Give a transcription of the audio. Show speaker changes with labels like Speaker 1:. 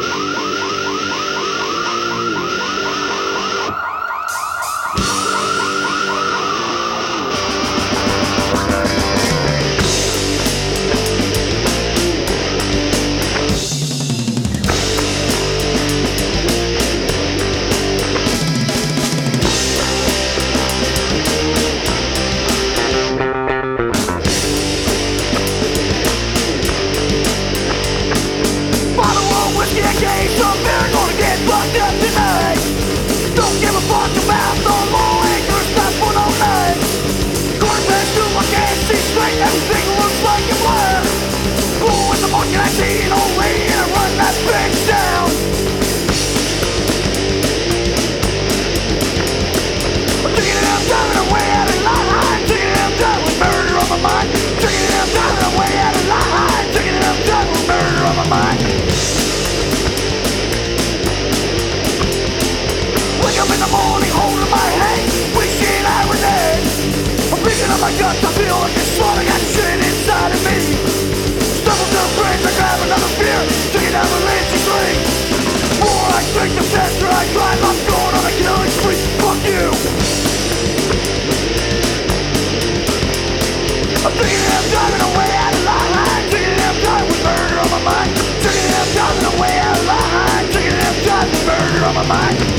Speaker 1: Yeah. up in the morning holding my head Wishing I was dead I'm picking up my guts, I feel like it's slaughter Got shit inside of me. Stumble to the bridge, I grab another beer Take it out of Lansing Lake More I drink, the faster I drive I'm going on a killing spree, fuck you. I'm thinking that driving away out of line Thinking that I'm driving with murder on my mind. Thinking that I'm driving away out of line Thinking that I'm driving with murder on my mind.